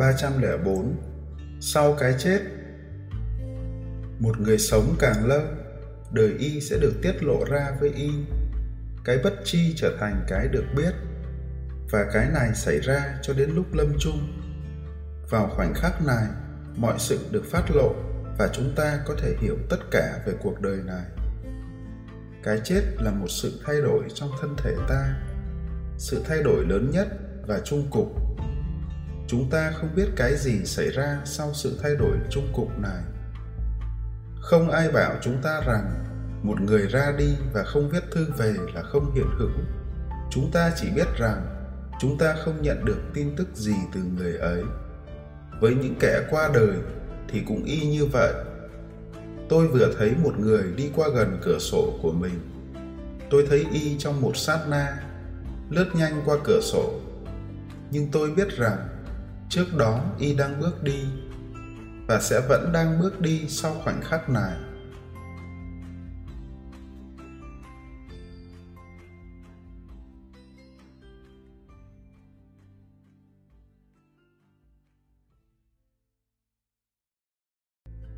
304 Sau cái chết Một người sống càng lâu, đời y sẽ được tiết lộ ra với y. Cái bất chi trở thành cái được biết, và cái này xảy ra cho đến lúc lâm chung. Vào khoảnh khắc này, mọi sự được phát lộ và chúng ta có thể hiểu tất cả về cuộc đời này. Cái chết là một sự thay đổi trong thân thể ta, sự thay đổi lớn nhất và trung cục chúng ta không biết cái gì xảy ra sau sự thay đổi chung cục này. Không ai bảo chúng ta rằng một người ra đi và không viết thư về là không hiện hữu. Chúng ta chỉ biết rằng chúng ta không nhận được tin tức gì từ người ấy. Với những kẻ qua đời thì cũng y như vậy. Tôi vừa thấy một người đi qua gần cửa sổ của mình. Tôi thấy y trong một sát na, lướt nhanh qua cửa sổ. Nhưng tôi biết rằng trước đó, y đang bước đi và sẽ vẫn đang bước đi sau khoảnh khắc này.